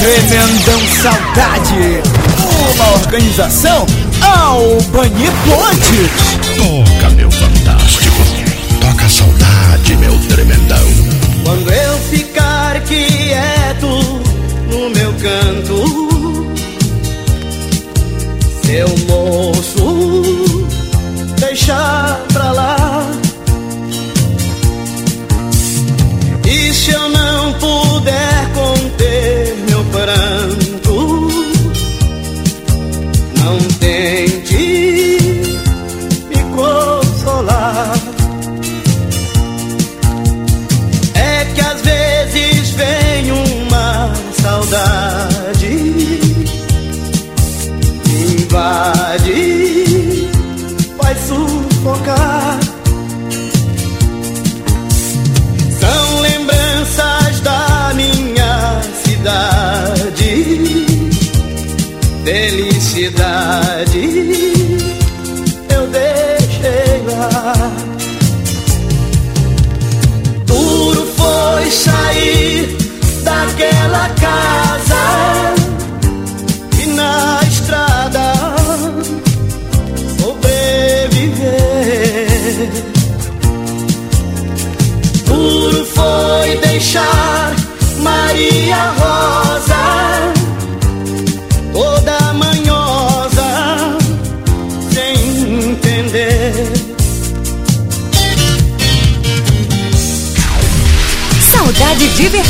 Tremendão Saudade, uma organização Albani Pontes. Toca, meu fantástico. Toca saudade, meu tremendão. Quando eu ficar quieto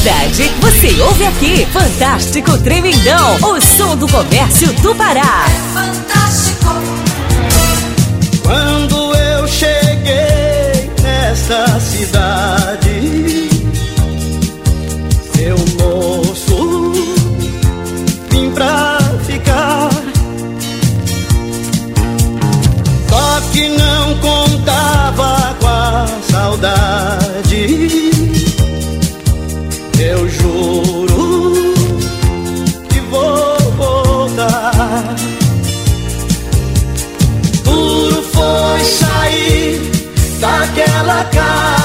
Você ouve aqui. Fantástico Tremendão. O som do comércio do Pará. Fantástico. Quando eu cheguei nessa cidade, daquela casa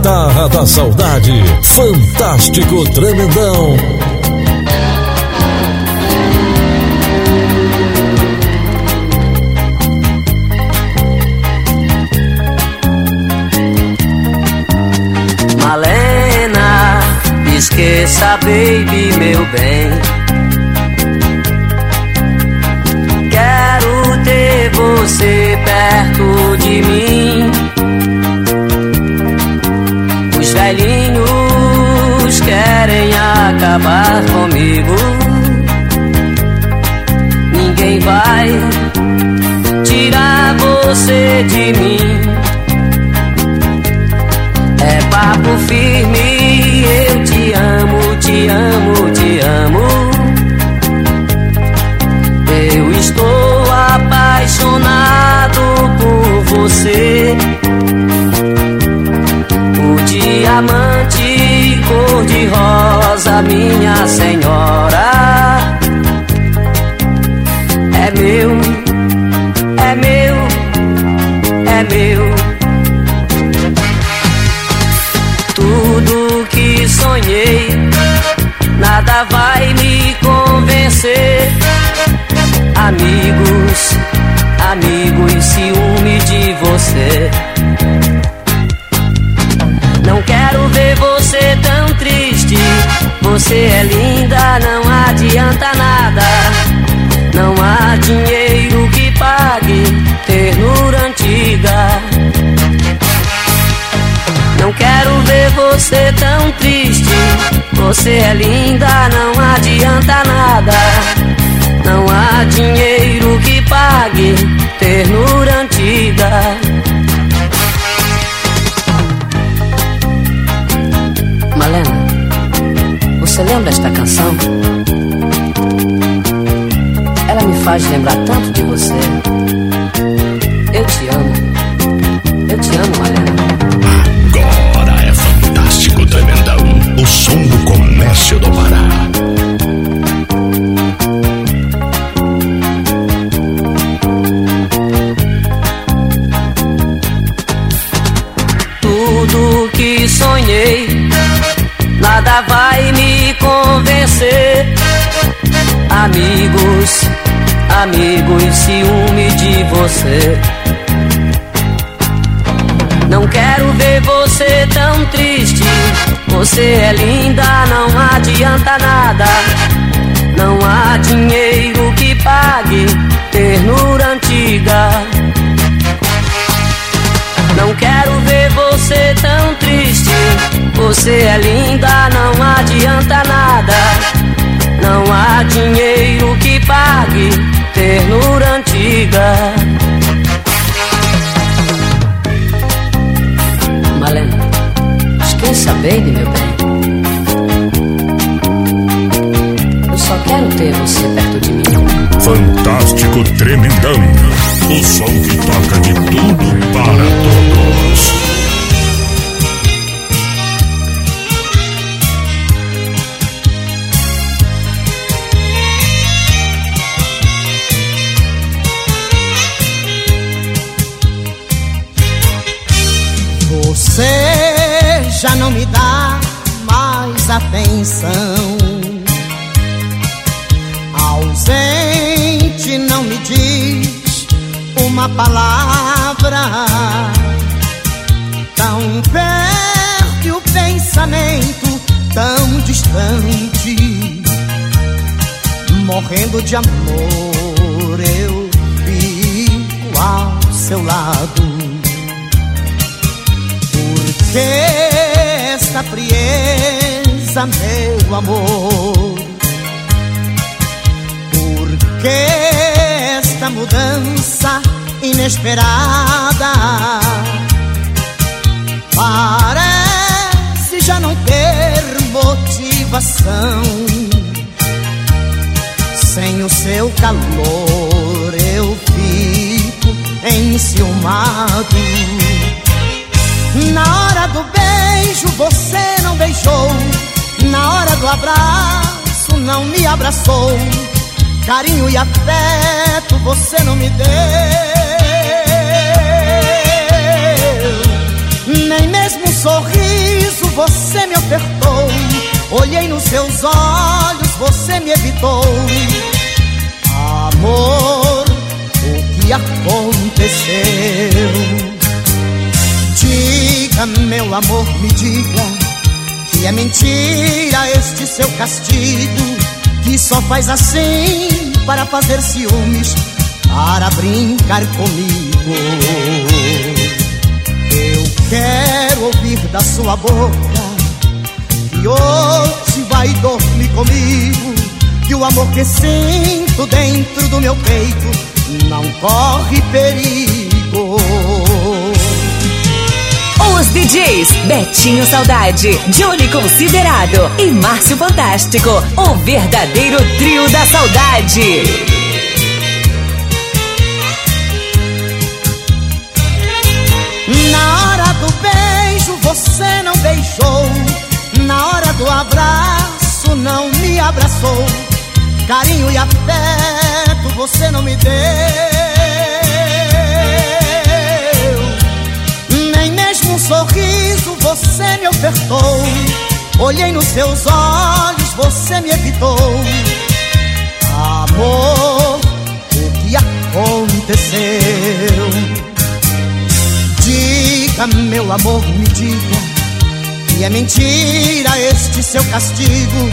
guitarra da saudade. Fantástico tremendão. Malena, esqueça, baby, meu bem. Você perto de mim. Velhinhos querem acabar comigo. Ninguém vai tirar você de mim. É papo firme, eu te amo, te amo, te amo. Eu estou apaixonado por você. Diamante cor-de-rosa, minha senhora. Você é linda, não adianta nada. Não há dinheiro que pague ternura antiga. Não quero ver você tão triste. Você é linda, não adianta nada. Não há dinheiro que pague ternura antiga. Você lembra esta canção? Ela me faz lembrar tanto de você. Convencer. Amigos, amigos, ciúme de você. Não quero ver você tão triste. Você é linda, não adianta nada. Não há dinheiro que pague ternura antiga. Não quero ver você tão triste. Você é linda, não adianta nada. Não há dinheiro que pague ternura antiga. Malena, esqueça baby, meu bem. Eu só quero ter você perto de mim. Fantástico, tremendão. O som que toca de tudo para todos. Você já não me dá mais atenção. Ausente não me diz uma palavra. Tão perto o pensamento tão distante. Morrendo de amor, eu fico ao seu lado. Esta frieza, meu amor? Por que esta mudança inesperada? Parece já não ter motivação. Sem o seu calor eu fico enciumado. Na hora do beijo você não beijou. Na hora do abraço não me abraçou. Carinho e afeto você não me deu. Nem mesmo um sorriso você me ofertou. Olhei nos seus olhos, você me evitou. Amor, o que aconteceu? Diga, meu amor, me diga que é mentira este seu castigo, que só faz assim para fazer ciúmes, para brincar comigo. Eu quero ouvir da sua boca que hoje vai dormir comigo, que o amor que sinto dentro do meu peito não corre perigo. Os DJs Betinho Saudade, Johnny Considerado e Márcio Fantástico. O verdadeiro trio da saudade. Na hora do beijo você não beijou. Na hora do abraço não me abraçou. Carinho e afeto você não me deu. Um sorriso você me ofertou. Olhei nos seus olhos, você me evitou. Amor, o que aconteceu? Diga, meu amor, me diga que é mentira este seu castigo,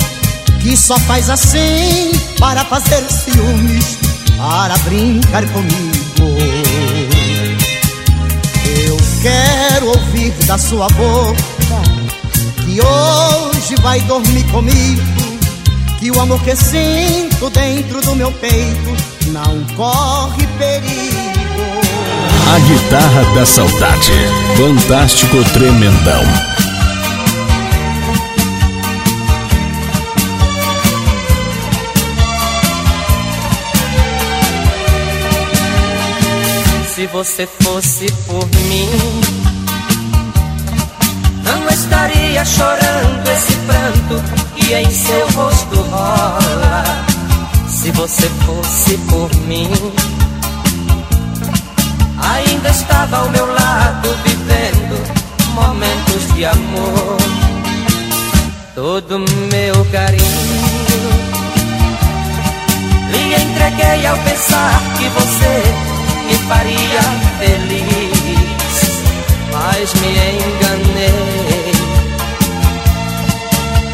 que só faz assim para fazer ciúmes, para brincar comigo. Quero ouvir da sua boca que hoje vai dormir comigo. Que o amor que sinto dentro do meu peito não corre perigo. A guitarra da saudade. Fantástico Tremendão. Se você fosse por mim, não estaria chorando esse pranto que em seu rosto rola. Se você fosse por mim, ainda estava ao meu lado vivendo momentos de amor. Todo meu carinho lhe entreguei ao pensar que você faria feliz, mas me enganei.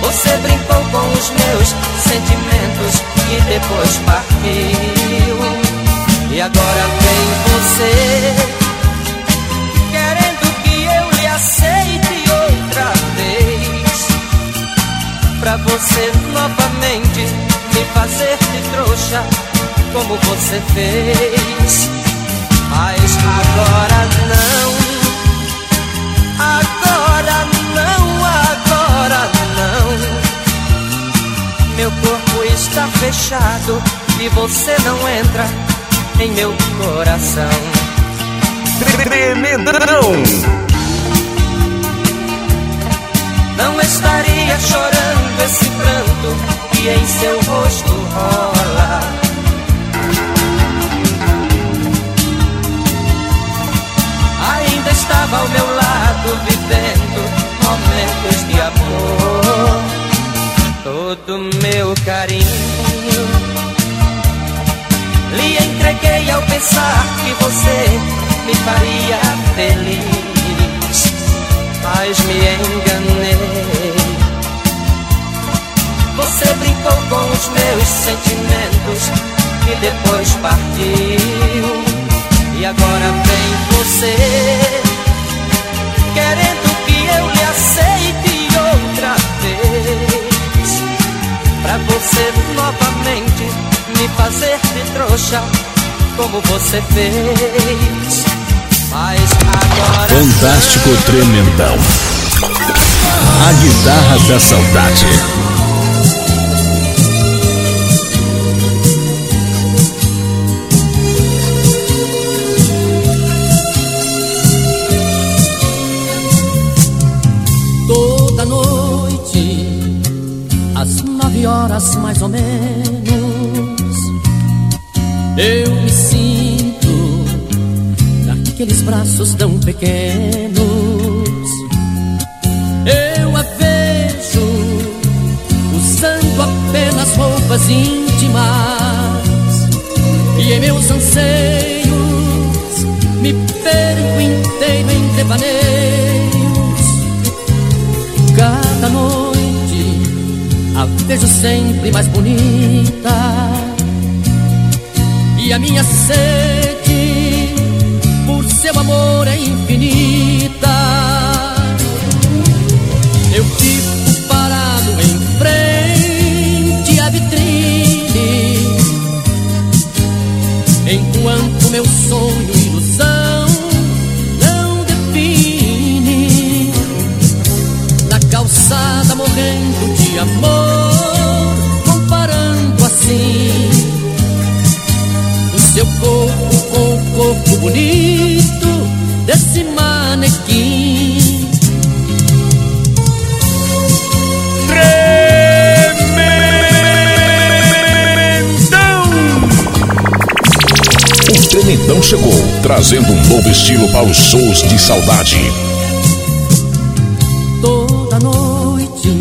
Você brincou com os meus sentimentos e depois partiu. E agora vem você, querendo que eu lhe aceite outra vez. Pra você novamente me fazer de trouxa, como você fez. Mas agora não, agora não, agora não. Meu corpo está fechado e você não entra em meu coração. Tremendão! Não estaria chorando esse pranto que em seu Todo meu carinho lhe entreguei ao pensar que você me faria feliz, mas me enganei. Você brincou com os meus sentimentos e depois partiu. E agora vem você querendo que eu lhe aceite Pra você novamente me fazer de trouxa, como você fez. Mas agora. Fantástico. Tremendão. A guitarra da saudade. Horas mais ou menos, eu me sinto naqueles braços tão pequenos. Eu a vejo usando apenas roupas íntimas e em meus anseios me perco inteiro em devaneios. Cada noite vejo sempre mais bonita e a minha sede por seu amor é infinita. Trazendo um novo estilo para os shows de saudade. toda noite,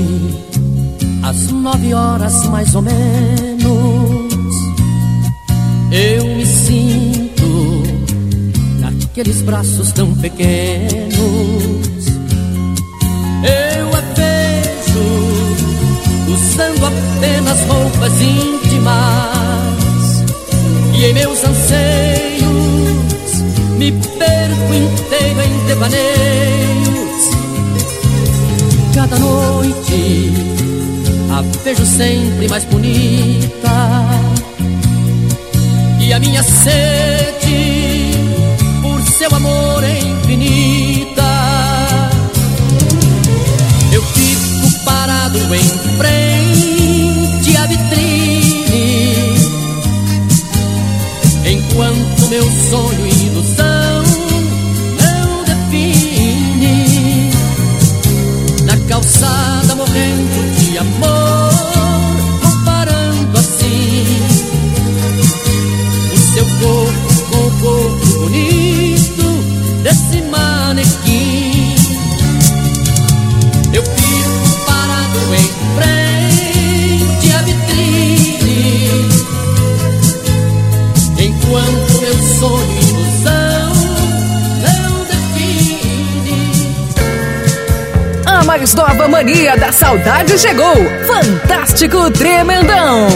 às nove horas mais ou menos, eu me sinto naqueles braços tão pequenos. Eu a vejo usando apenas roupas íntimas e Em meus anseios me perco inteiro em devaneios. Cada noite a vejo sempre mais bonita. E a minha sede por seu amor é infinita. Eu fico parado em frente à vitrine enquanto meu sonho sonho e ilusão não define. A mais nova mania da saudade chegou. Fantástico Tremendão.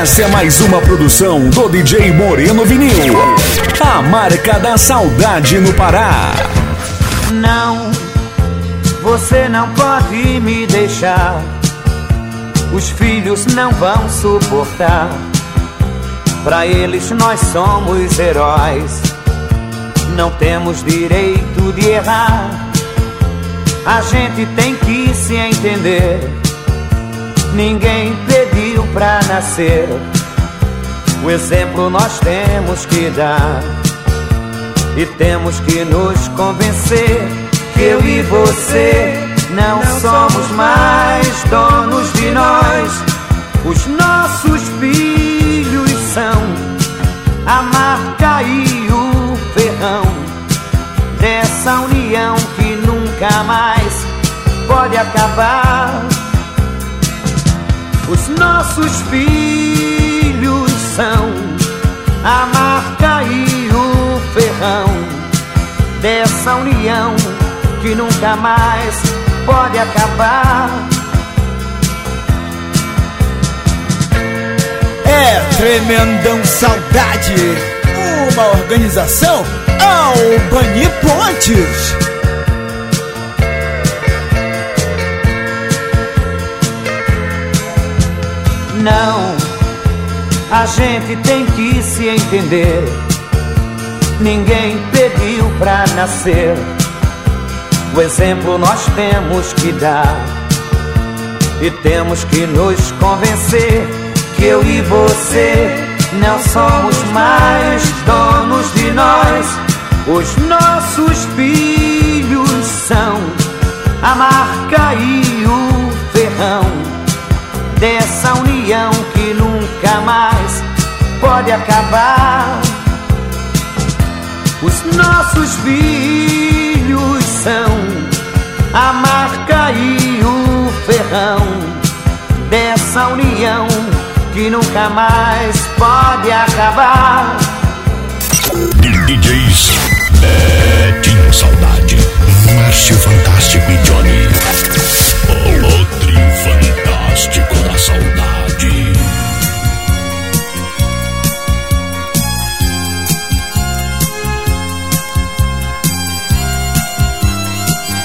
Essa é mais uma produção do DJ Moreno Vinil. A marca da saudade no Pará. Não, você não pode me deixar. Os filhos não vão suportar. Pra eles nós somos heróis. Não temos direito de errar. A gente tem que se entender. Ninguém pediu pra nascer. O exemplo nós temos que dar. E temos que nos convencer que eu e você não, somos mais donos de nós. Os nossos são a marca e o ferrão dessa união que nunca mais pode acabar. Os nossos filhos são a marca e o ferrão dessa união que nunca mais pode acabar. É Tremendão Saudade. Uma organização Albani Pontes. Não, a gente tem que se entender. Ninguém pediu pra nascer. O exemplo nós temos que dar. E temos que nos convencer que eu e você não somos mais donos de nós. Os nossos filhos são a marca e o ferrão dessa união que nunca mais pode acabar. Os nossos filhos são a marca e o ferrão dessa união que nunca mais pode acabar. DJs Betinho Saudade, Márcio Fantástico e Johnny. O trio fantástico da saudade.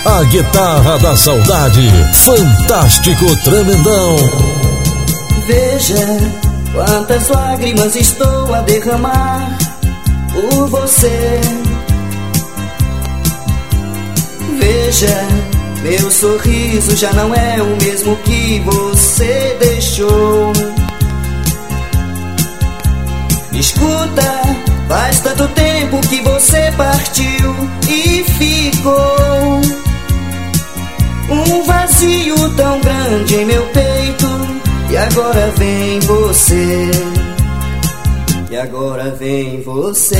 A guitarra da saudade, fantástico tremendão. Veja quantas lágrimas estou a derramar por você. Veja, meu sorriso já não é o mesmo que você deixou. Escuta, faz tanto tempo que você partiu e ficou. Um vazio tão grande em meu peito. E agora vem você. E agora vem você.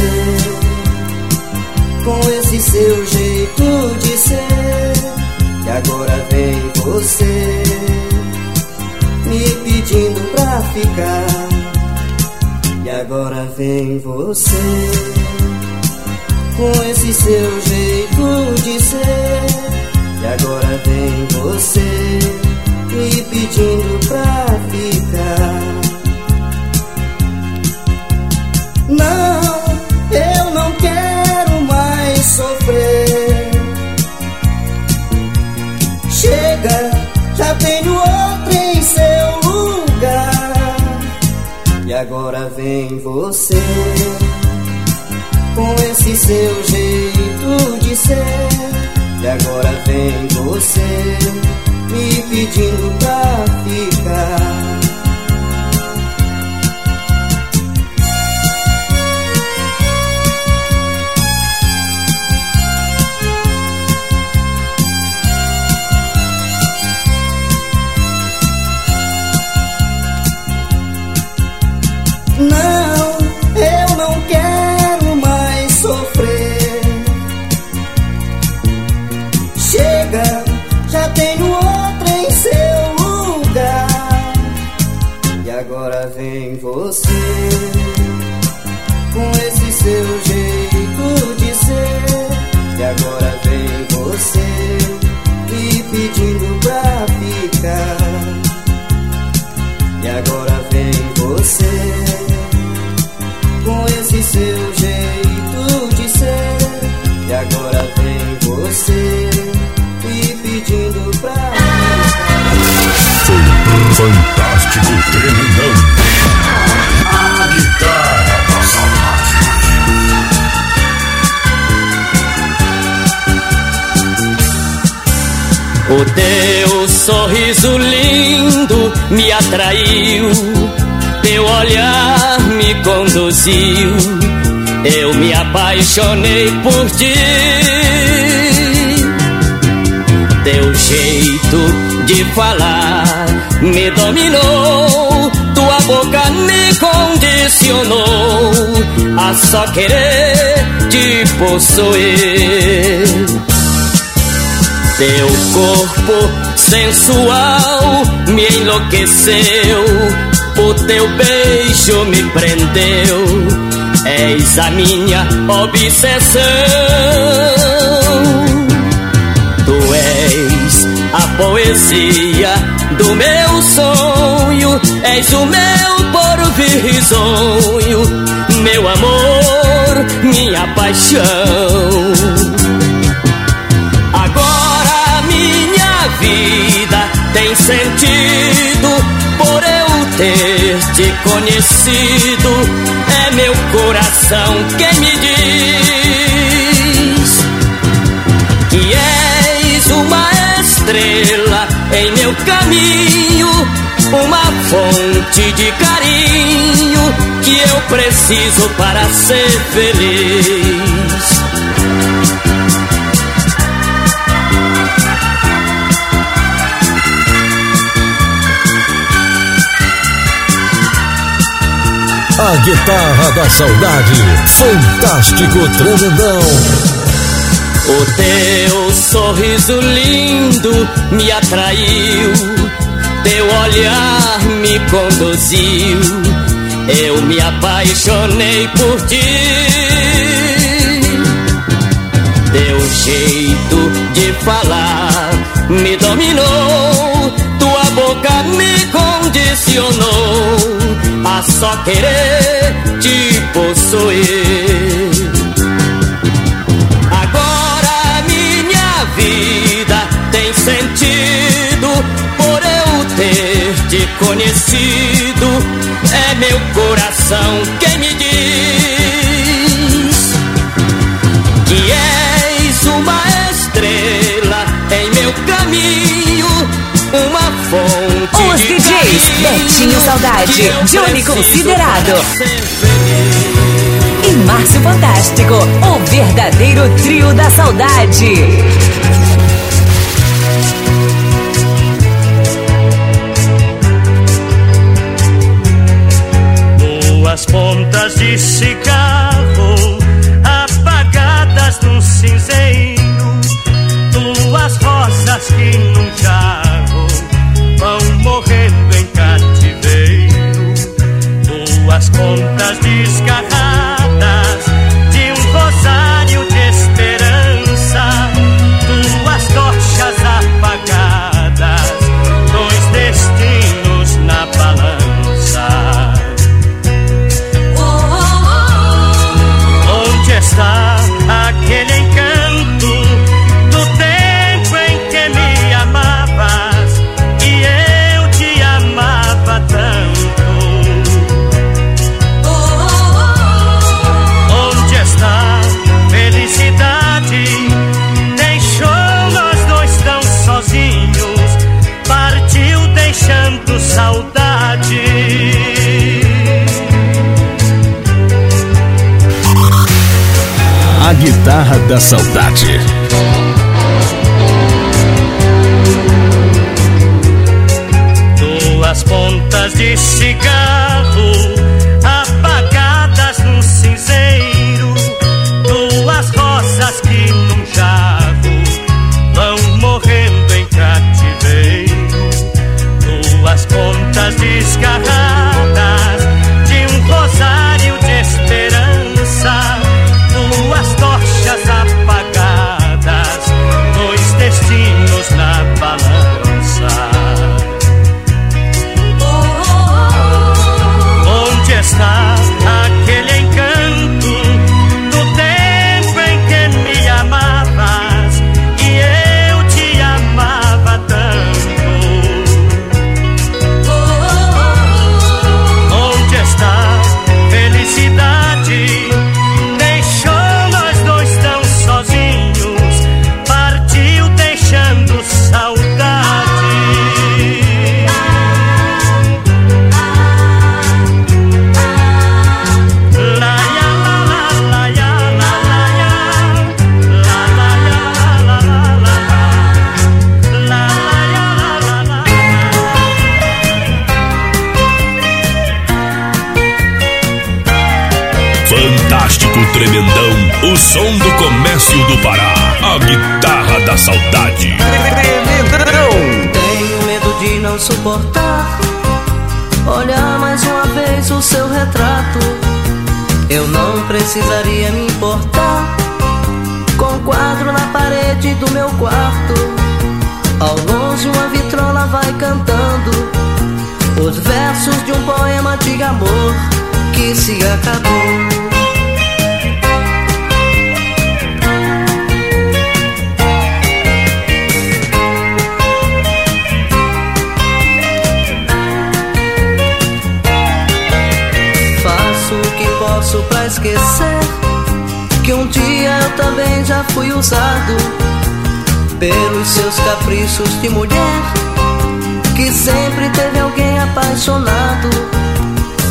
Com esse seu jeito de ser. E agora vem você. Me pedindo pra ficar. E agora vem você. Com esse seu jeito de ser. E agora vem você me pedindo pra ficar. Não, eu não quero mais sofrer. Chega, já tenho outro em seu lugar. E agora vem você com esse seu jeito de ser. E agora vem você me pedindo pra ficar. Agora vem você me pedindo pra Fantástico tremendão. A guitarra da saudade. O teu sorriso lindo me atraiu, teu olhar me conduziu, eu me apaixonei por ti. Teu jeito de falar me dominou, tua boca me condicionou a só querer te possuir. Teu corpo sensual me enlouqueceu, o teu beijo me prendeu, és a minha obsessão. Tu és a poesia do meu sonho, és o meu porvir risonho, meu amor, minha paixão. Agora minha vida tem sentido por eu ter te conhecido. É meu coração quem me diz que és uma estrela em meu caminho, uma fonte de carinho que eu preciso para ser feliz. A guitarra da saudade. Fantástico tremendão. O teu sorriso lindo me atraiu, teu olhar me conduziu, eu me apaixonei por ti. Teu jeito de falar me dominou, tua boca me condicionou só querer te possuir. Agora minha vida tem sentido por eu ter te conhecido. É meu coração quem me diz que és uma estrela em meu caminho, uma fonte Os DJs Betinho Saudade, Johnny Considerado. E Márcio Fantástico, o verdadeiro trio da saudade. Duas pontas de cigarro apagadas num cinzeiro, duas rosas que num contas desgarradas Guitarra da Saudade. Duas pontas de cigarro apagadas no cinzeiro, duas rosas que num jarro vão morrendo em cativeiro, duas pontas desgarradas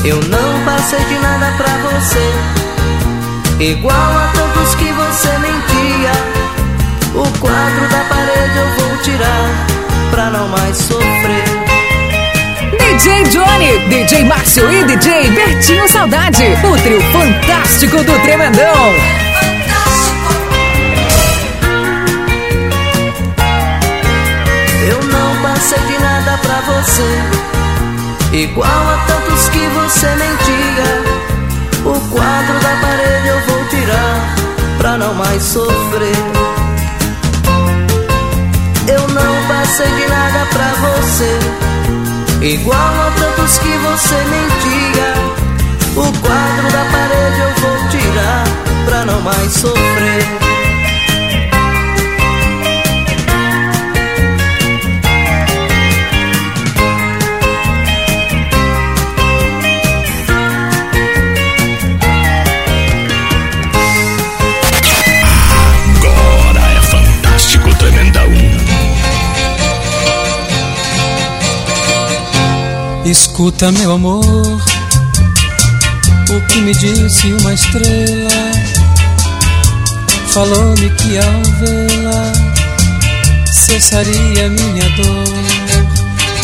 Eu não passei de nada pra você Igual a tantos que você mentia O quadro da parede eu vou tirar Pra não mais sofrer DJ Johnny, DJ Márcio e DJ Bertinho Saudade. O trio fantástico do Tremendão. Eu não passei de nada pra você Igual a tantos que você mentia. O quadro da parede eu vou tirar Pra não mais sofrer. Eu não passei de nada pra você. Igual a tantos que você mentia. O quadro da parede eu vou tirar Pra não mais sofrer Escuta, meu amor, o que me disse uma estrela. Falou-me que ao vê-la cessaria minha dor.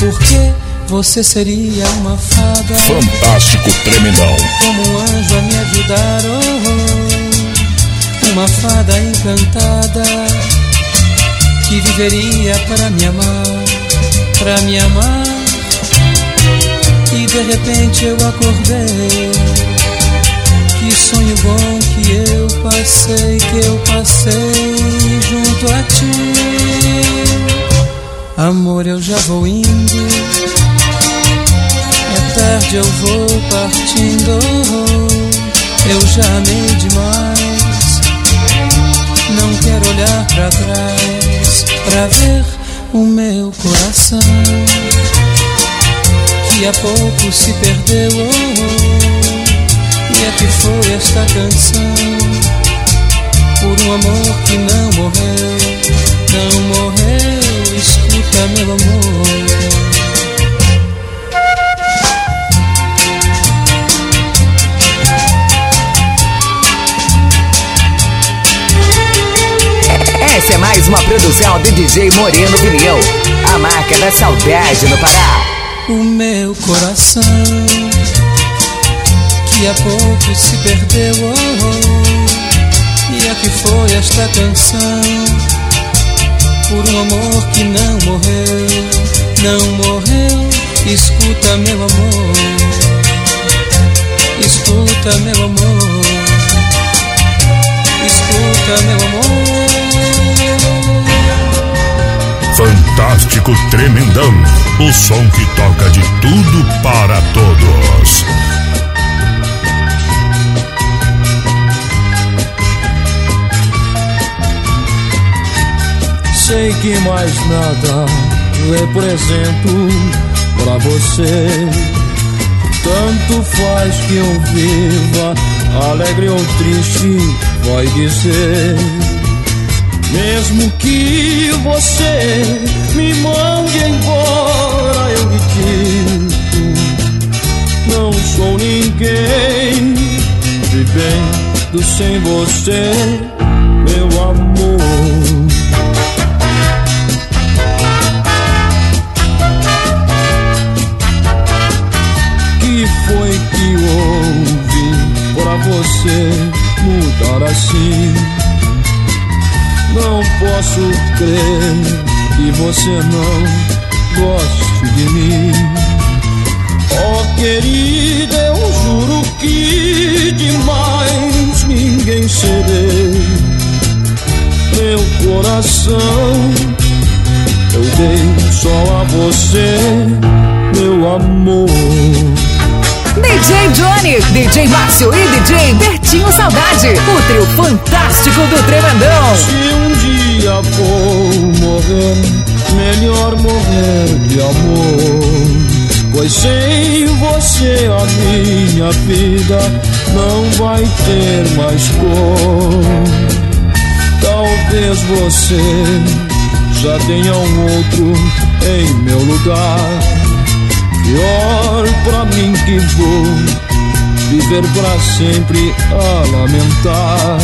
Porque você seria uma fada, Fantástico Tremendão. como um anjo a me ajudar. Oh, uma fada encantada que viveria para me amar, para me amar. E de repente eu acordei. Que sonho bom que eu passei, que eu passei junto a ti. Amor, eu já vou indo. É tarde, eu vou partindo. Eu já amei demais. Não quero olhar pra trás pra ver o meu coração que há pouco se perdeu. oh, e é que foi esta canção por um amor que não morreu, não morreu. Escuta, meu amor. produção do DJ Moreno Vinil. A marca da saudade no Pará. Coração, que há pouco se perdeu, oh, oh, e aqui foi esta canção, por um amor que não morreu, não morreu. Escuta, meu amor, escuta, meu amor, escuta, meu amor. Fantástico Tremendão. O som que toca de tudo para todos. Sei que mais nada represento pra você. Tanto faz que eu viva, alegre ou triste, vai dizer. Mesmo que você me mande embora, eu lhe digo: Não sou ninguém, vivendo sem você, meu amor. Que foi que houve para você mudar assim? Não posso crer que você não goste de mim. Oh querida, eu juro que demais ninguém serei. Meu coração eu dei só a você, meu amor. DJ Johnny, DJ Márcio e DJ Bertinho Saudade. O trio fantástico do Tremendão. Se um dia vou morrer, melhor morrer de amor. Pois sem você a minha vida não vai ter mais cor. Talvez você já tenha um outro em meu lugar. Pior pra mim que vou viver pra sempre a lamentar.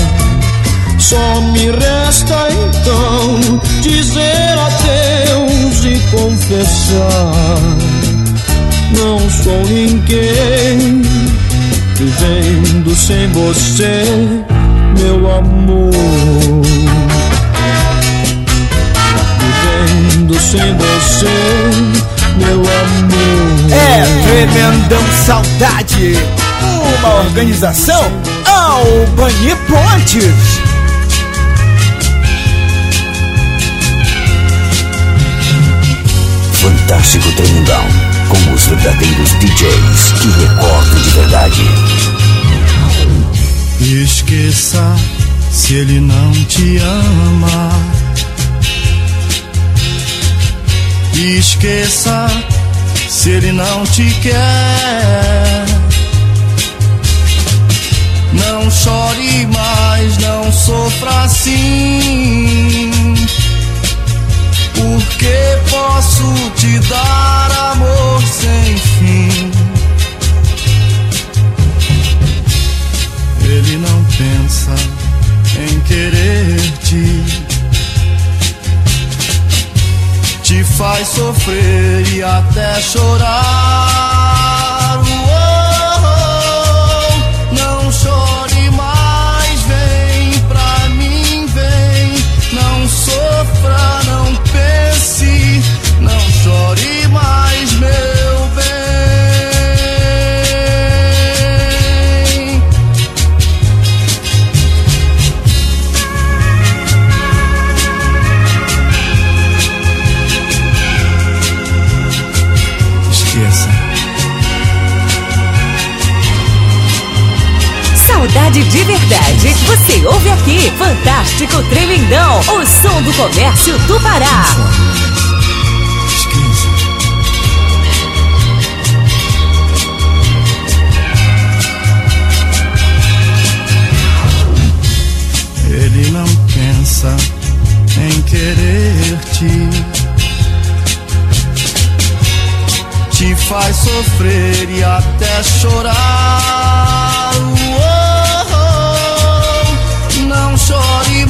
Só me resta então dizer adeus e confessar. Não sou ninguém vivendo sem você, meu amor. Vivendo sem você, meu amor. É Tremendão Saudade, uma organização Albani Pontes. Fantástico Tremendão, com os verdadeiros DJs que recordam de verdade. Esqueça se ele não te ama. Esqueça se ele não te quer. Não chore mais, não sofra assim. Porque posso te dar amor sem fim. Ele não pensa em querer-te. Te faz sofrer e até chorar. Uou, não chore de verdade. Você ouve aqui. Fantástico Tremendão. O som do comércio do Pará. Ele não pensa em querer-te. Te faz sofrer e até chorar. Uou, não chore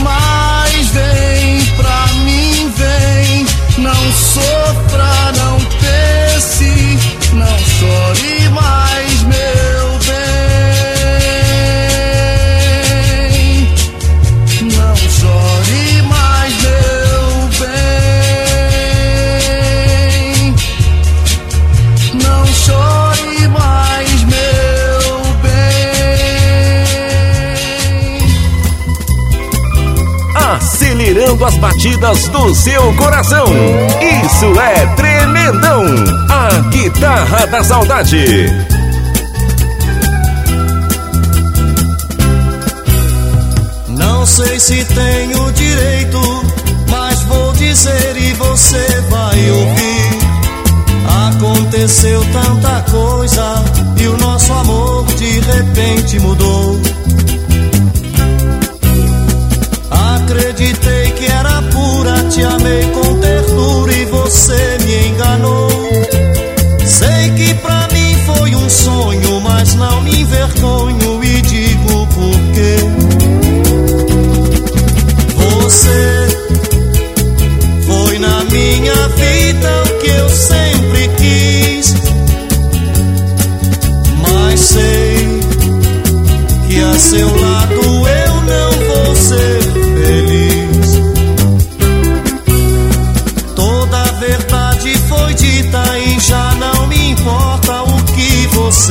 batidas do seu coração. Isso é tremendão. A guitarra da saudade. Não sei se tenho direito, mas vou dizer e você vai ouvir. Aconteceu tanta coisa e o nosso amor de repente mudou. Enganou. Sei que pra mim foi um sonho, mas não me envergonho e digo por quê. Você foi na minha vida o que eu sempre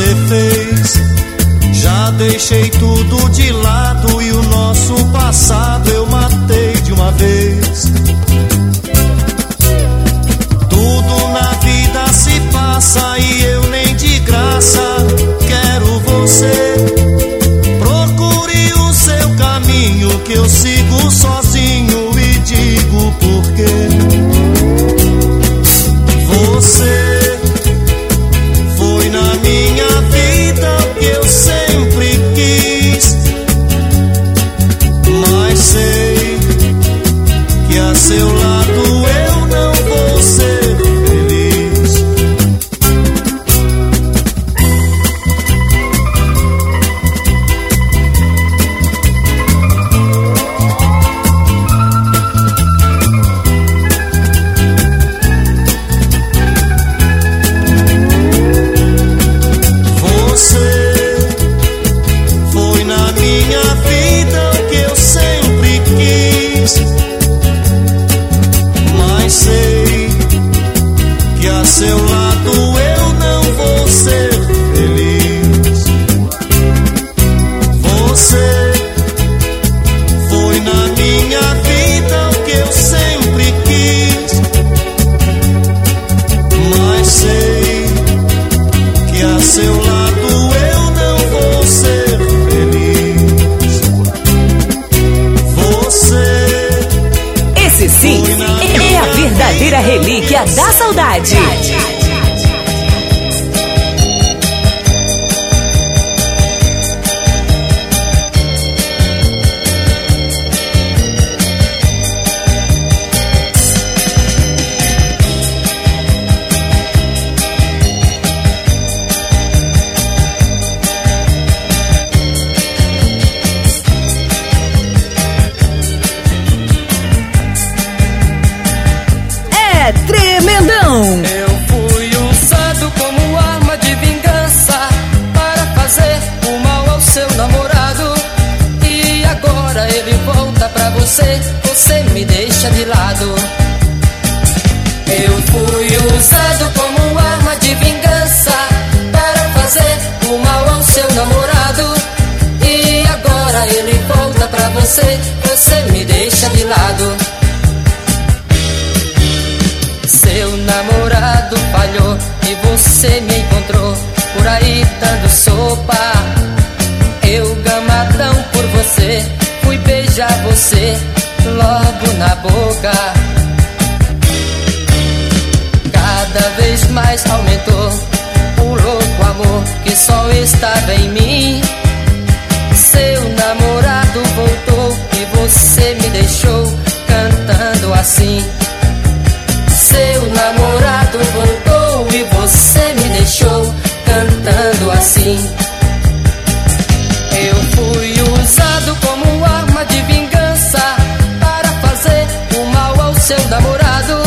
você fez. Já deixei tudo de lado e o nosso passado eu matei de uma vez. Tudo na vida se passa e eu nem de graça quero você. Você me deixou cantando assim. Seu namorado voltou e você me deixou cantando assim. Eu fui usado como arma de vingança para fazer o mal ao seu namorado.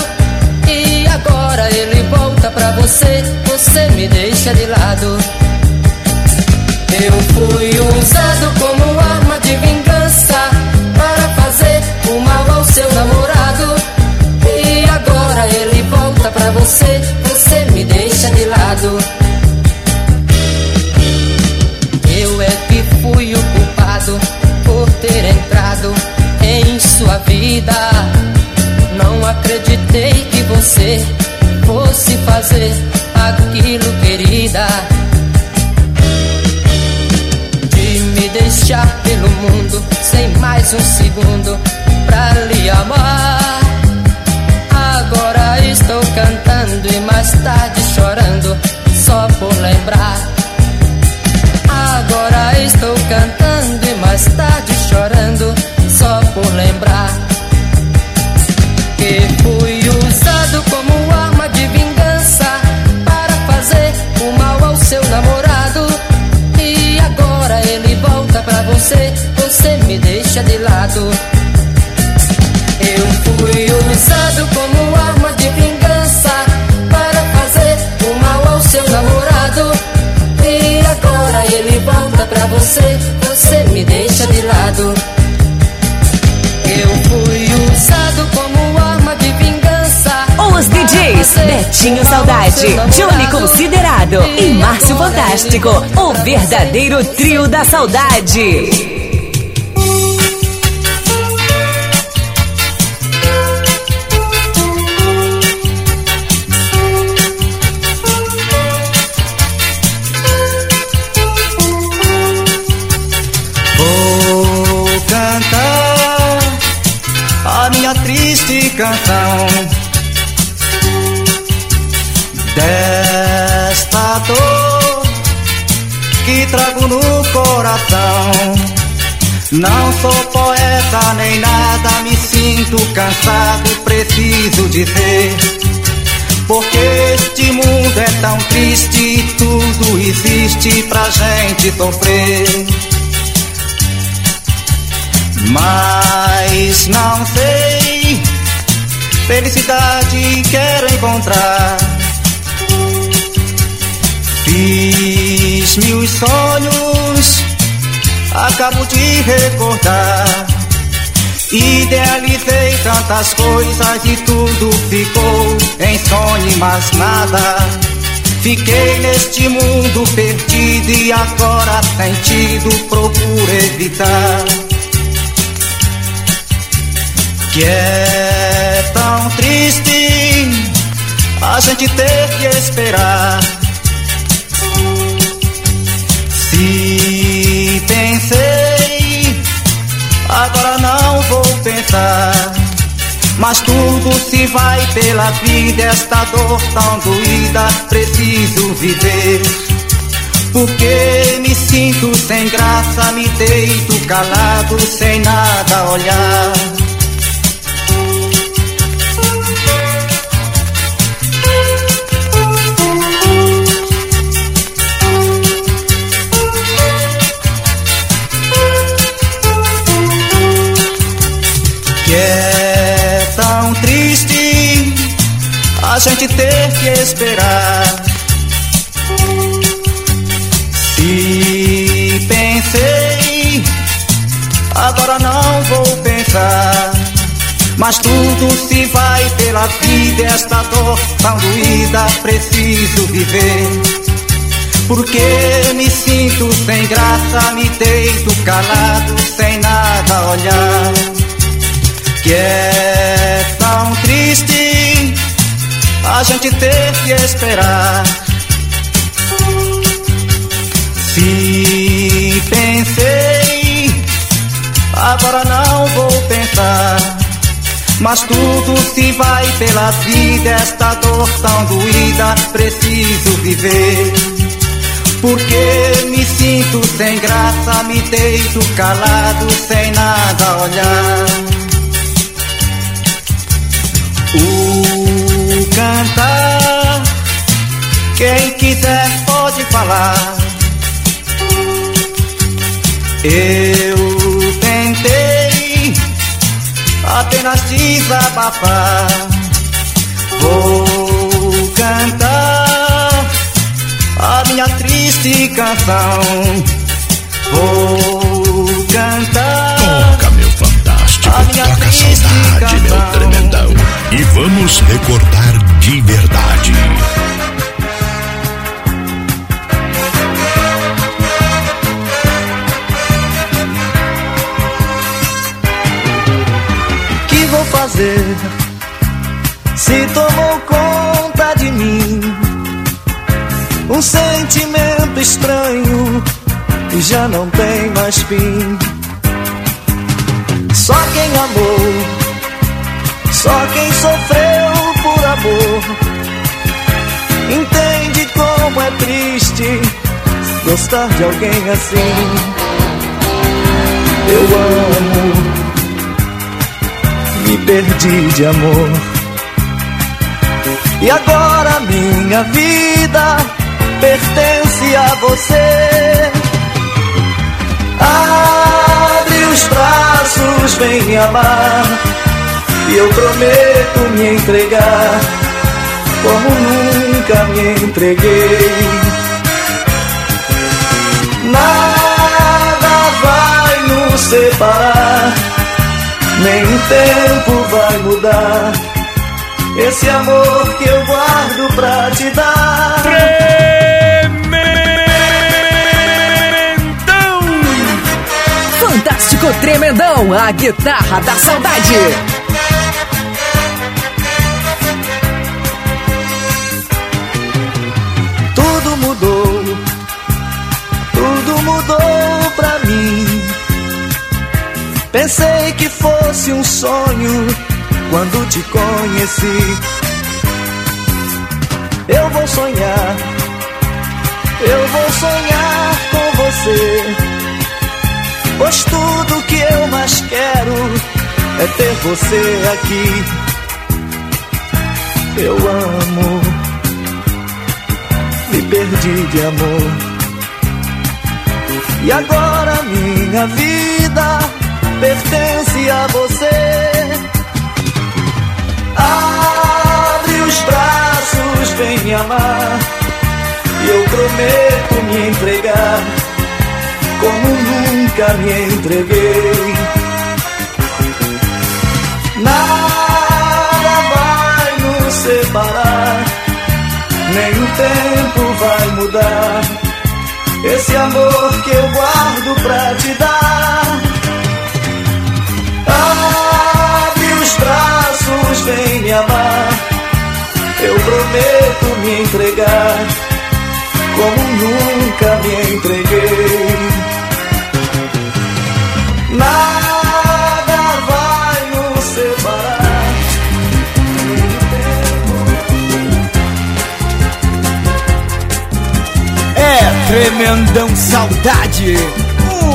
E agora ele volta pra você, você me deixa de lado. Eu fui usado como você, você me deixa de lado. Eu é que fui o culpado por ter entrado em sua vida. Não acreditei que você fosse fazer aquilo, querida. De me deixar pelo mundo sem mais um segundo pra lhe amar. Agora estou e mais tarde chorando só por lembrar. Agora estou cantando e mais tarde chorando só por lembrar que fui usado como arma de vingança para fazer o mal ao seu namorado e agora ele volta pra você, você me deixa de lado. Você, você me deixa de lado. Eu fui usado como arma de vingança. Os DJs Betinho Saudade, Johnny Considerado e Márcio Fantástico. O verdadeiro trio da saudade. Trago no coração. Não sou poeta nem nada, me sinto cansado, preciso dizer. Porque este mundo é tão triste tudo existe pra gente sofrer. Mas não sei, felicidade quero encontrar. Fiz mil sonhos, acabo de recordar. Idealizei tantas coisas e tudo ficou em sonho mais nada. Fiquei neste mundo perdido e agora sentido procuro evitar. Que é tão triste a gente ter que esperar. Se pensei, agora não vou pensar. Mas tudo se vai pela vida, esta dor tão doída, preciso viver. Porque me sinto sem graça, me deito calado, sem nada olhar. Gente ter que esperar. Se pensei, agora não vou pensar. Mas tudo se vai pela vida, esta dor tão doída, preciso viver. Porque me sinto sem graça, me deito calado, sem nada olhar que é tão triste a gente ter que esperar. Se pensei, agora não vou pensar. Mas tudo se vai pela vida, esta dor tão doída, preciso viver. Porque me sinto sem graça, me deito calado, sem nada olhar. O cantar, quem quiser pode falar. Eu tentei apenas desabafar. Vou cantar a minha triste canção. Vou cantar. Toca, meu fantástico, a minha toca a saudade, meu canção. tremendão. E vamos recordar de verdade. fazer se tomou conta de mim? Um sentimento estranho que já não tem mais fim. Só quem amou, só quem sofreu amor, entende como é triste gostar de alguém assim. Eu amo, me perdi de amor. E agora minha vida pertence a você. Abre os braços, vem amar. E eu prometo me entregar como nunca me entreguei. Nada vai nos separar, nem o tempo vai mudar. Esse amor que eu guardo pra te dar. Fantástico Tremendão, a guitarra da saudade. Pensei que fosse um sonho quando te conheci. Eu vou sonhar, eu vou sonhar com você. Pois tudo que eu mais quero é ter você aqui. Eu amo, me perdi de amor. E agora minha vida pertence a você. Abre os braços, vem me amar. E eu prometo me entregar como nunca me entreguei. Nada vai nos separar, nem o tempo vai mudar. Esse amor que eu guardo pra te dar. Vem me amar. Eu prometo me entregar como nunca me entreguei. Nada vai nos separar. É Tremendão Saudade,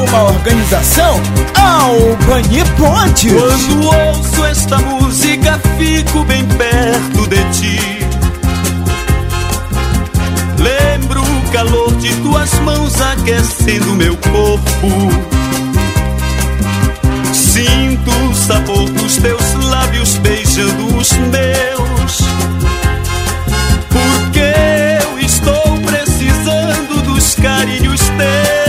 uma organização Albani Pontes. Quando ouço esta música, fico bem perto de ti. Lembro o calor de tuas mãos aquecendo meu corpo. Sinto o sabor dos teus lábios beijando os meus. Porque eu estou precisando dos carinhos teus.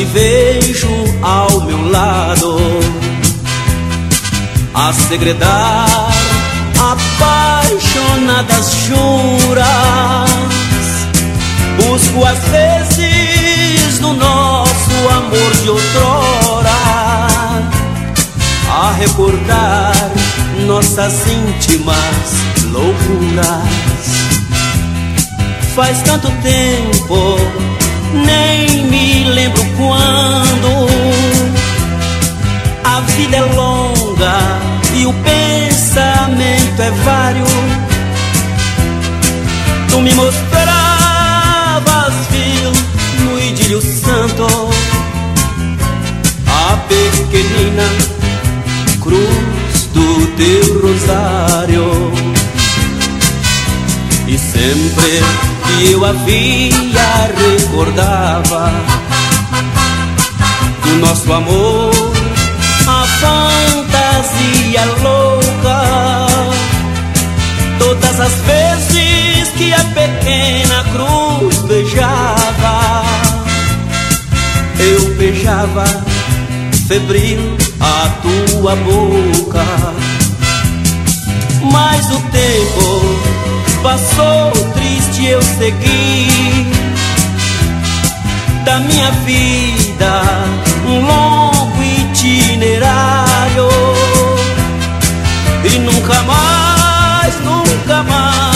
Te vejo ao meu lado, a segredar apaixonadas juras, busco as vezes no nosso amor de outrora, a recordar nossas íntimas loucuras. Faz tanto tempo me mostravas, viu, no idílio santo, a pequenina cruz do teu rosário. E sempre que eu via recordava do nosso amor, a fantasia louca. Todas as vezes que a pequena cruz beijava, eu beijava febril a tua boca. Mas o tempo passou triste eu segui. Da minha vida um longo itinerário. E nunca mais, nunca mais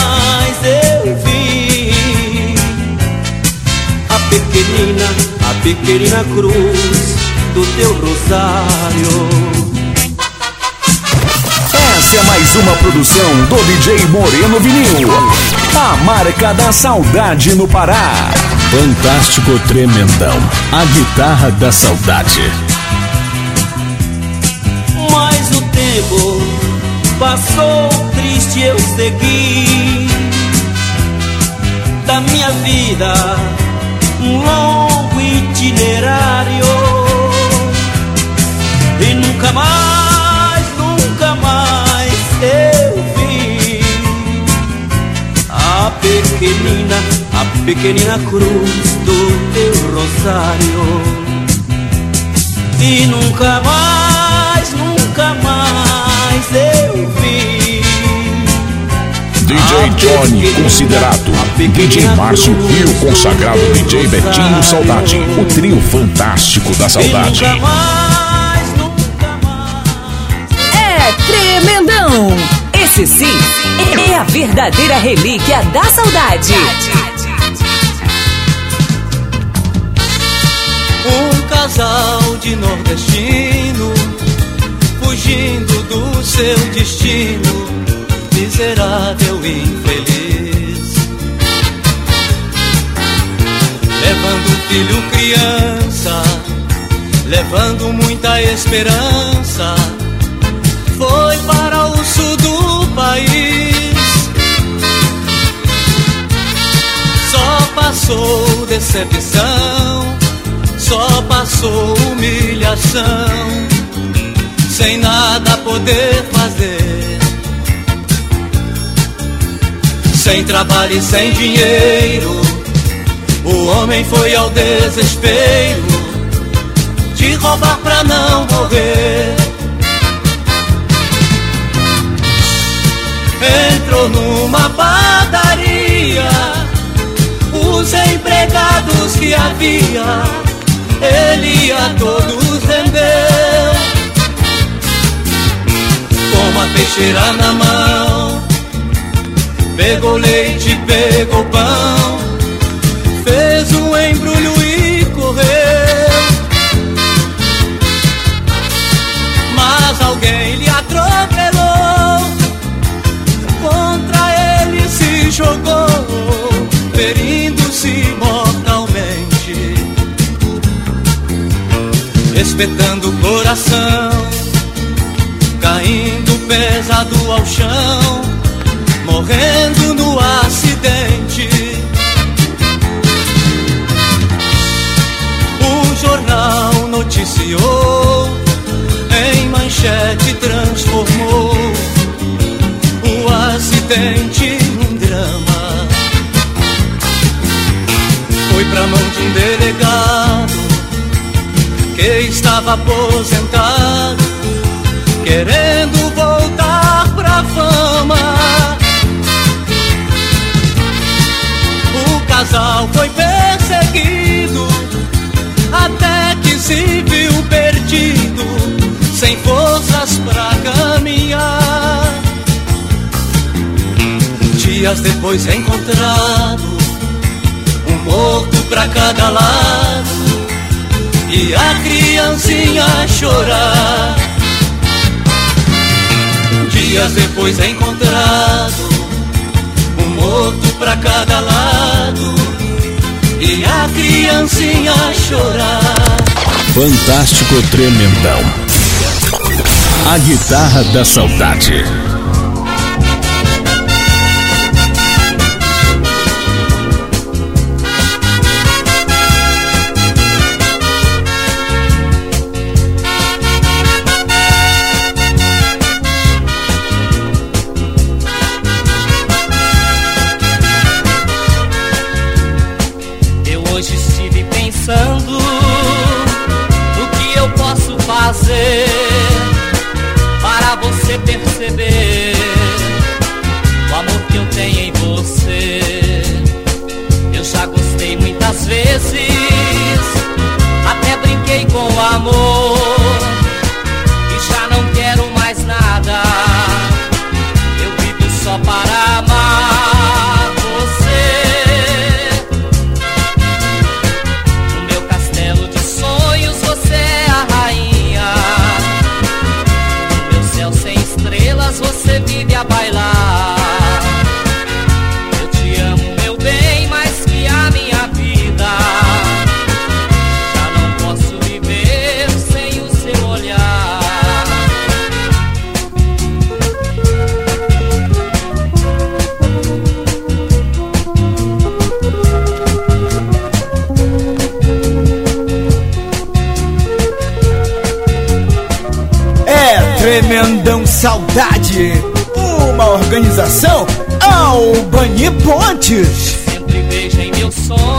pequenina, a pequenina cruz do teu rosário. Essa é mais uma produção do DJ Moreno Vinil. A marca da saudade no Pará. Fantástico Tremendão. A guitarra da saudade. Mas o tempo passou triste, eu segui da minha vida um longo itinerário e nunca mais, nunca mais eu vi a pequenina, a pequenina cruz do teu rosário. E nunca mais, nunca mais eu DJ Johnny considerado, DJ Márcio e o consagrado DJ Betinho Saudade, o trio fantástico da saudade. É tremendão! Esse sim é a verdadeira relíquia da saudade. Um casal de nordestino fugindo do seu destino, miserável infeliz. Levando filho criança, levando muita esperança, foi para o sul do país. Só passou decepção, só passou humilhação, sem nada poder fazer. Sem trabalho e sem dinheiro, o homem foi ao desespero de roubar pra não morrer. Entrou numa padaria, os empregados que havia, ele a todos rendeu. Com uma peixeira na mão, Pegou leite, pegou pão, fez um embrulho e correu. Mas alguém lhe atropelou, contra ele se jogou, ferindo-se mortalmente, espetando o coração, caindo pesado ao chão morrendo no acidente. O jornal noticiou, em manchete transformou o acidente num drama. Foi pra mão de um delegado que estava aposentado, querendo se viu perdido, sem forças pra caminhar. Dias depois encontrado, um morto pra cada lado, e a criancinha chorar. Dias depois encontrado, um morto pra cada lado, e a criancinha chorar. Fantástico Tremendão. A guitarra da saudade. Organização Albani Pontes. Sempre veja em meu sonho.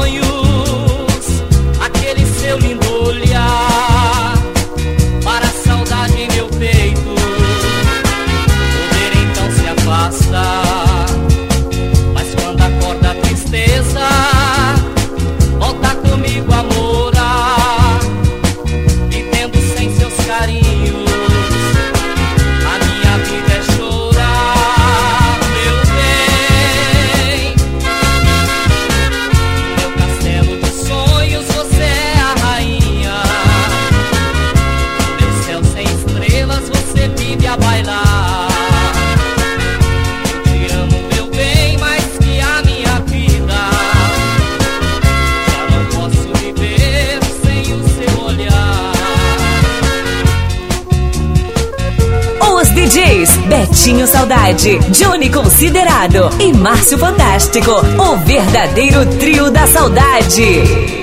Andrade, Johnny Considerado e Márcio Fantástico, o verdadeiro trio da saudade.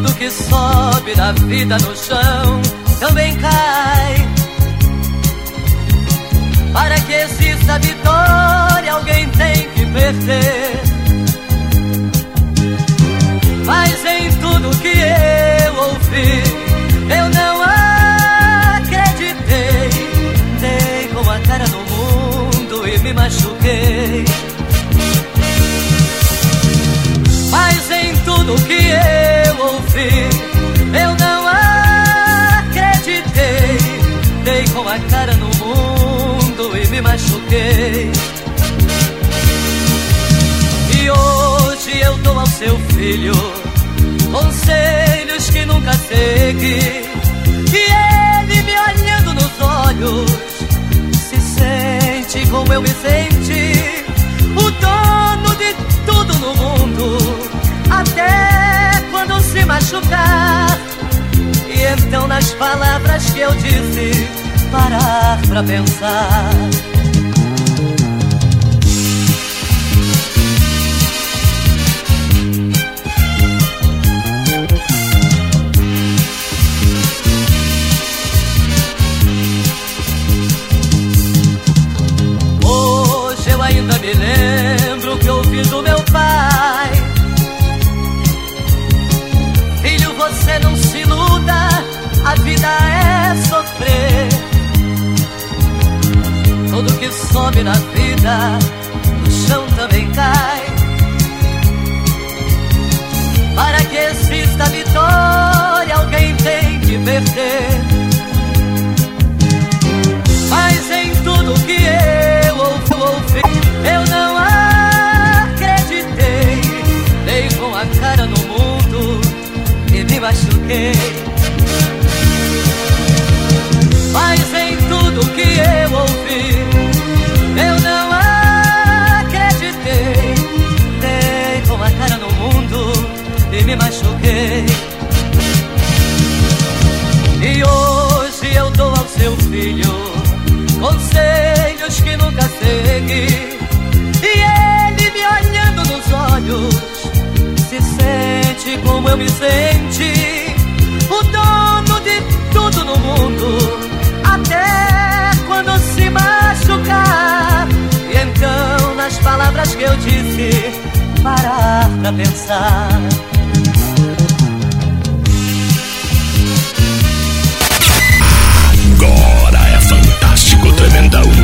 Tudo que sobe da vida no chão também cai. Para que exista vitória, alguém tem que perder. Mas em tudo que eu ouvi, eu não acreditei. Dei com a cara no mundo e me machuquei. Mas em tudo que eu eu não acreditei. Dei com a cara no mundo e me machuquei. E hoje eu dou ao seu filho conselhos que nunca segui. E ele me olhando nos olhos se sente como eu me senti. O dono de tudo no mundo, até se machucar. E então nas palavras que eu disse, parar pra pensar. Hoje eu ainda me lembro que ouvi do meu pai. Você não se iluda, a vida é sofrer. Tudo que sobe na vida, no chão também cai. Para que exista vitória, alguém tem que perder. Mas em tudo que eu me machuquei. Mas em tudo que eu ouvi, eu não acreditei. Dei com a cara no mundo e me machuquei. E hoje eu dou ao seu filho conselhos que nunca segui. E ele me olhando nos olhos se sente como eu me senti. O dono de tudo no mundo, até quando se machucar. E então, nas palavras que eu disse, parar pra pensar. Agora é fantástico, tremendão.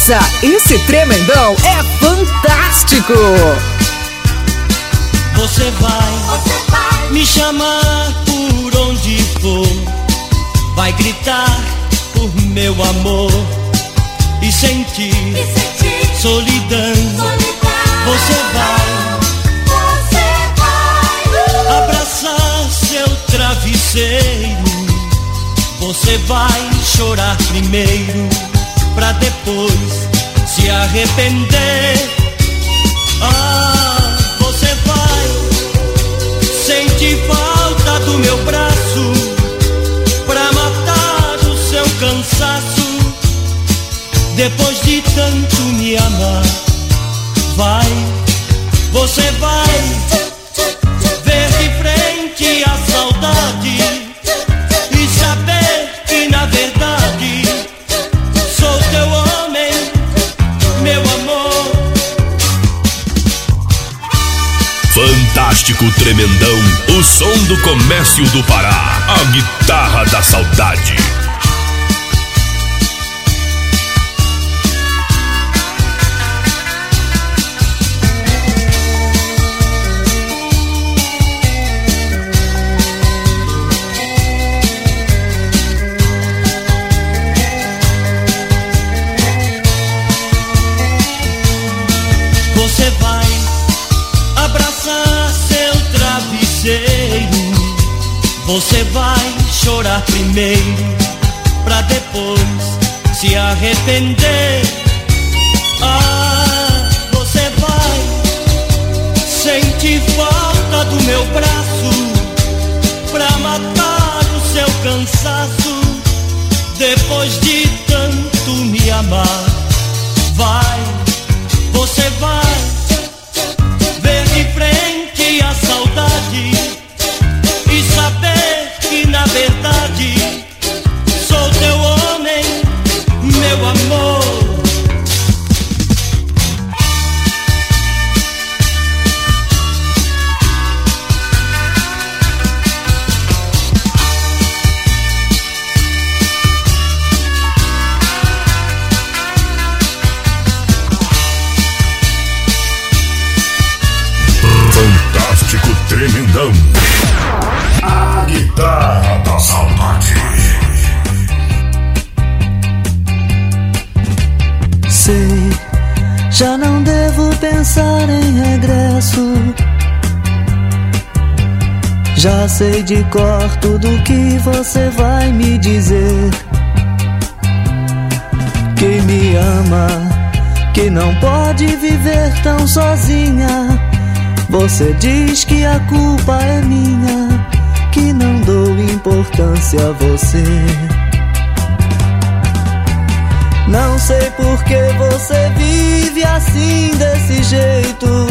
Nossa, esse tremendão é fantástico! Você vai, me chamar por onde for, vai gritar por meu amor e sentir, solidão. Você vai, abraçar seu travesseiro. Você vai chorar primeiro, pra depois se arrepender. Ah, você vai sentir falta do meu braço pra matar o seu cansaço. Depois de tanto me amar, vai, você vai ver de frente a saudade Fantástico Tremendão, o som do comércio do Pará, a guitarra da saudade. Você vai chorar primeiro, pra depois se arrepender. Ah, você vai sentir falta do meu braço, pra matar o seu cansaço. Depois de tanto me amar, vai, você vai ver de frente a saudade verdade. Pensar em regresso. Já sei de cor tudo que você vai me dizer. Que me ama, que não pode viver tão sozinha. Você diz que a culpa é minha, que não dou importância a você. Não sei por que você vive assim desse jeito.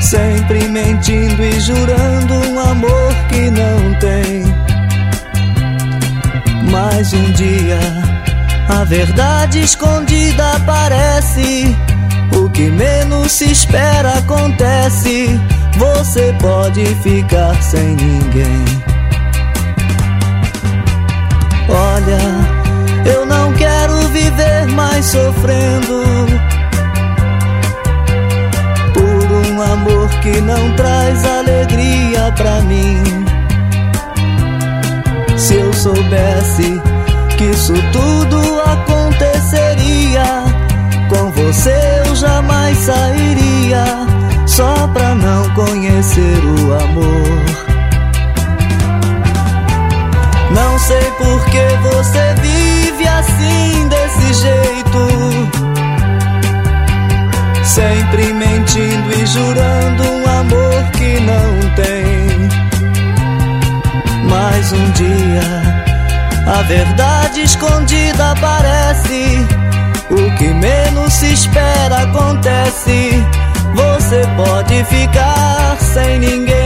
Sempre mentindo e jurando um amor que não tem. Mas um dia a verdade escondida aparece. O que menos se espera acontece. Você pode ficar sem ninguém. Olha, eu não quero viver mais sofrendo por um amor que não traz alegria pra mim. Se eu soubesse que isso tudo aconteceria, com você jurando um amor que não tem. Mas um dia a verdade escondida aparece. O que menos se espera acontece. Você pode ficar sem ninguém.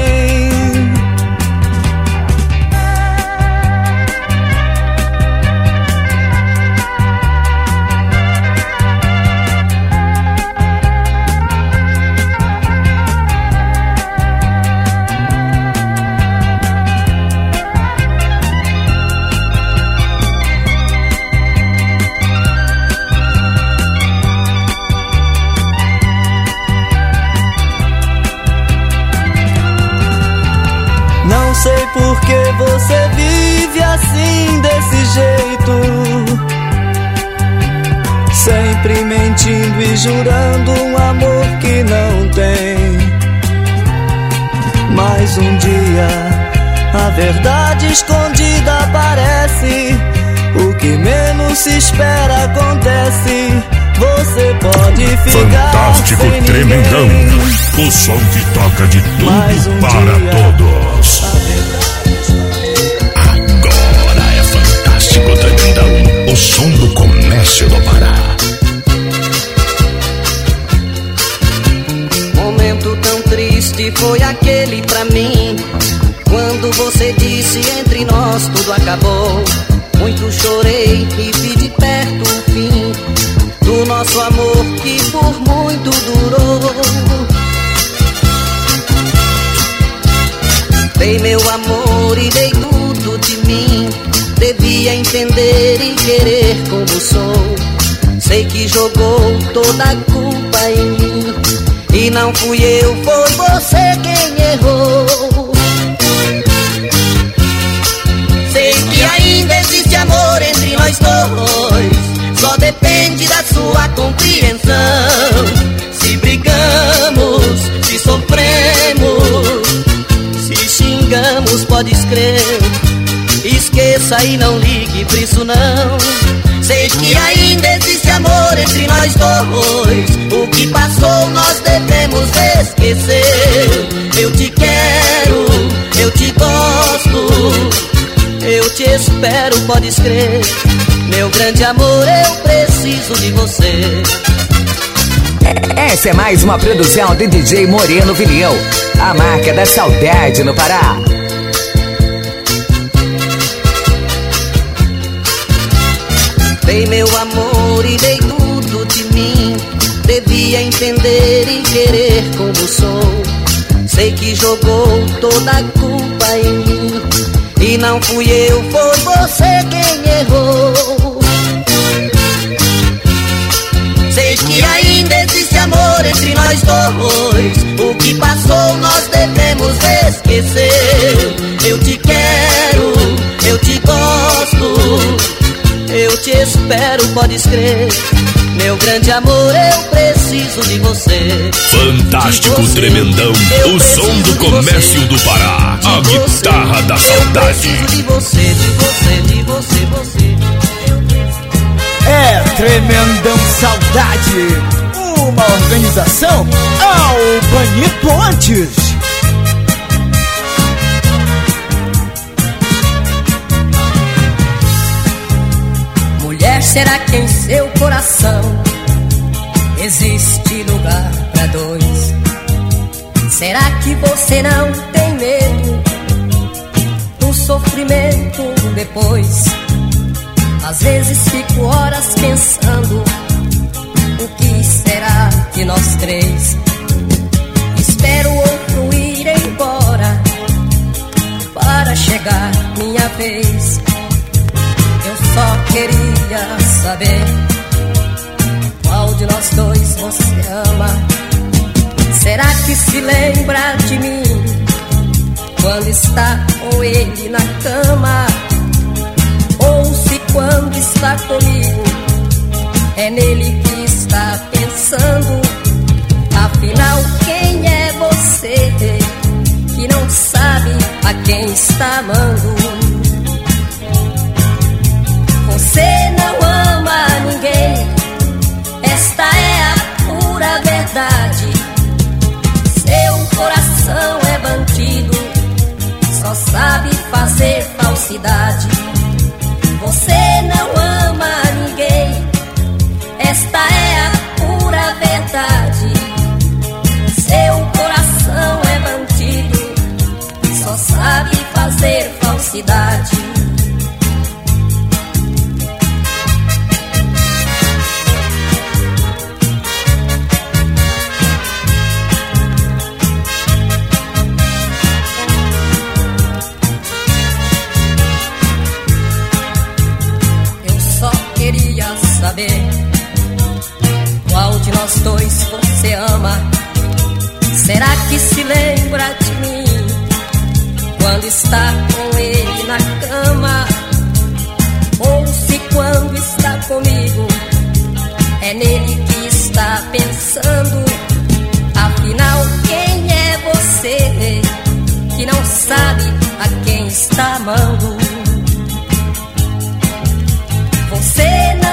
Jurando um amor que não tem. Mas um dia a verdade escondida aparece. O que menos se espera acontece. Você pode ficar Fantástico sem Tremendão. ninguém. O som que toca de tudo um para dia. todos. Agora é Fantástico Tremendão. O som do comércio do Pará. Foi aquele pra mim. Quando você disse entre nós tudo acabou. Muito chorei e vi de perto o fim do nosso amor que por muito durou. Dei meu amor e dei tudo de mim. Devia entender e querer como sou. Sei que jogou toda a culpa em mim. Não fui eu, foi você quem errou. Sei que ainda existe amor entre nós dois. Só depende da sua compreensão. Se brigamos, se sofremos, se xingamos, podes crer. Esqueça e não ligue pra isso não. Sei que ainda existe entre nós dois. O que passou nós devemos esquecer. Eu te quero, eu te gosto. Eu te espero, podes crer. Meu grande amor, eu preciso de você. Essa é mais uma produção de DJ Moreno Vinil, a marca da saudade no Pará. Dei meu amor entender e querer como sou. Sei que jogou toda a culpa em mim. E não fui eu, foi você quem errou. Sei que ainda existe amor entre nós dois. O que passou nós devemos esquecer. Eu te quero, eu te gosto. Eu te espero, podes crer. Meu grande amor, eu preciso de você. Fantástico De você. Tremendão, Eu o som do comércio você. do Pará. A você. guitarra da Eu saudade. preciso de você, de você, de você, você. É Tremendão Saudade, uma organização Albani Pontes. Será que em seu coração existe lugar pra dois? Será que você não tem medo do sofrimento depois? Às vezes fico horas pensando o que será de nós três. Espero outro ir embora para chegar minha vez. Queria saber qual de nós dois você ama. Será que se lembra de mim quando está com ele na cama? Ou se quando está comigo é nele que está pensando? Afinal, quem é você que não sabe a quem está amando? Você não ama ninguém, esta é a pura verdade. Seu coração é bandido, só sabe fazer falsidade. Você não ama ninguém, esta é a pura verdade. Seu coração é bandido, só sabe fazer falsidade. Nós dois você ama. Será que se lembra de mim quando está com ele na cama? Ou se quando está comigo é nele que está pensando? Afinal, quem é você que não sabe a quem está amando? Você não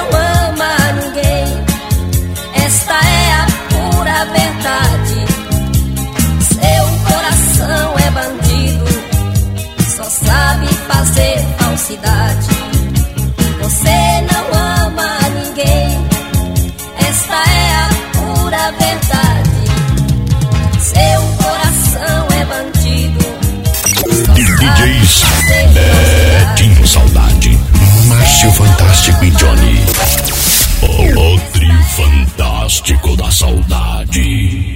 fazer falsidade. Você não ama ninguém, esta é a pura verdade. Seu coração é bandido, DJs. Betinho Saudade, Márcio Fantástico e Johnny. O trio fantástico da saudade.